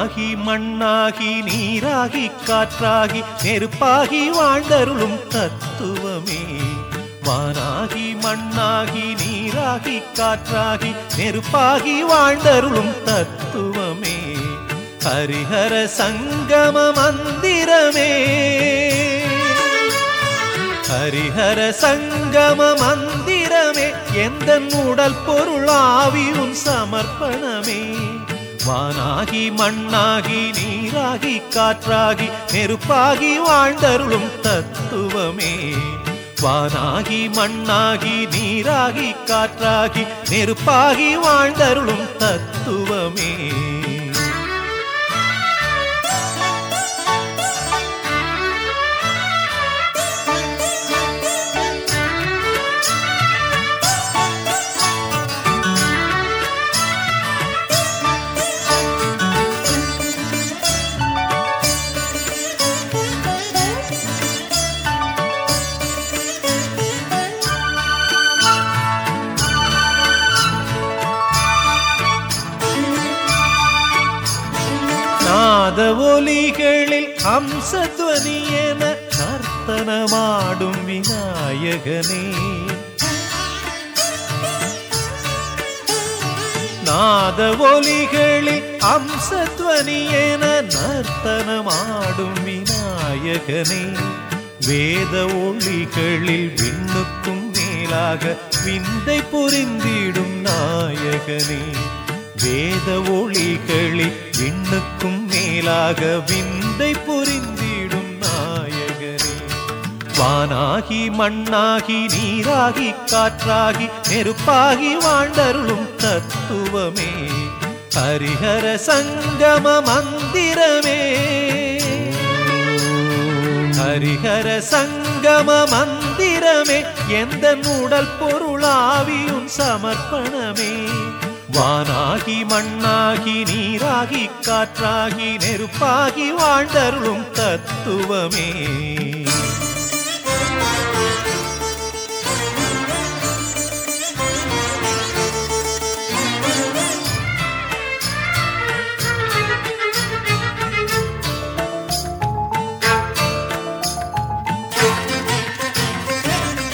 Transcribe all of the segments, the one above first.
மண்ணாகி நீராகி காற்றாகி நெருப்பாகி வாழ்ந்தருளும் தத்துவமே. வானாகி மண்ணாகி நீராகி காற்றாகி நெருப்பாகி வாழ்ந்தருளும் தத்துவமே. ஹரிஹர சங்கம மந்திரமே. ஹரிஹர சங்கம மந்திரமே. எந்த உடல் பொருளாவியும் சமர்ப்பணமே. வானாகி மண்ணாகி நீராகி காற்றாகி நெருப்பாகி வாழ்ந்தருளும் தத்துவமே. வானாகி மண்ணாகி நீராகி காற்றாகி நெருப்பாகி வாழ்ந்தருளும் தத்துவமே. நாத ஒலிகளில் அம்சத்வனி என நர்த்தனமாடும் விநாயகனே. நாத ஒலிகளில் அம்சத்வனி என நர்த்தனமாடும் விநாயகனே. வேத ஒளிகளில் விண்ணுக்கும் மேலாக விந்தை புரிந்திடும் நாயகனே. வேத ஒளிகளில் விண்ணுக்கும் மேலாக விந்தை புரிந்திடும் நாயகரே வானாகி மண்ணாகி நீராகி காற்றாகி நெருப்பாகி வாழ்ந்தருளும் தத்துவமே. ஹரிஹர சங்கம மந்திரமே. ஹரிஹர சங்கம மந்திரமே. எந்த உடல் பொருளாவியும் சமர்ப்பணமே. வானாகி மண்ணாகி நீராகி காற்றாகி நெருப்பாகி வாழ்ந்தருளும் தத்துவமே.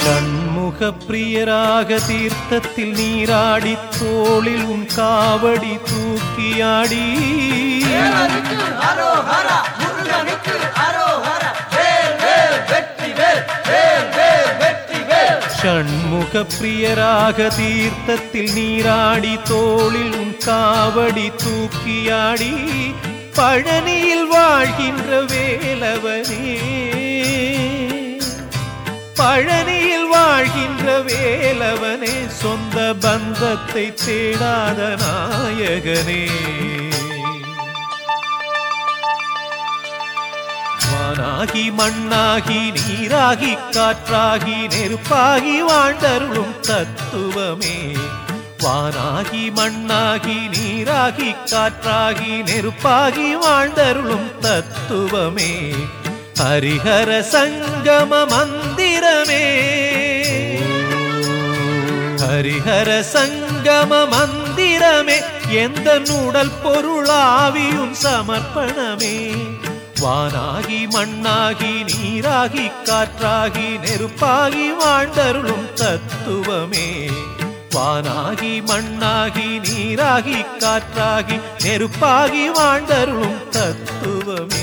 கண்முக பிரியராக தீர்த்தத்தில் நீராடி தோளில் உன் காவடி தூக்கியாடி ஷண்முக பிரியராக தீர்த்தத்தில் நீராடி தோளில் உன் காவடி தூக்கியாடி பழனியில் வாழ்கின்ற வேலவனே வாழனியில் வாழ்கின்ற வேலவனே சொந்த பந்தத்தை தேடாத நாயகனே. வானாகி மண்ணாகி நீராகி காற்றாகி நெருப்பாகி வாழ்ந்தருளும் தத்துவமே. வானாகி மண்ணாகி நீராகி காற்றாகி நெருப்பாகி வாழ்ந்தருளும் தத்துவமே. ஹரிஹர சங்கம மந்திரமே ஹரிஹர சங்கம மந்திரமே எந்த நூடல் பொருளாவியும் சமர்ப்பணமே. வானாகி மண்ணாகி நீராகி காற்றாகி நெருப்பாகி வாழ்ந்தருளும் தத்துவமே. வானாகி மண்ணாகி நீராகி காற்றாகி நெருப்பாகி வாழ்ந்தருளும் தத்துவமே.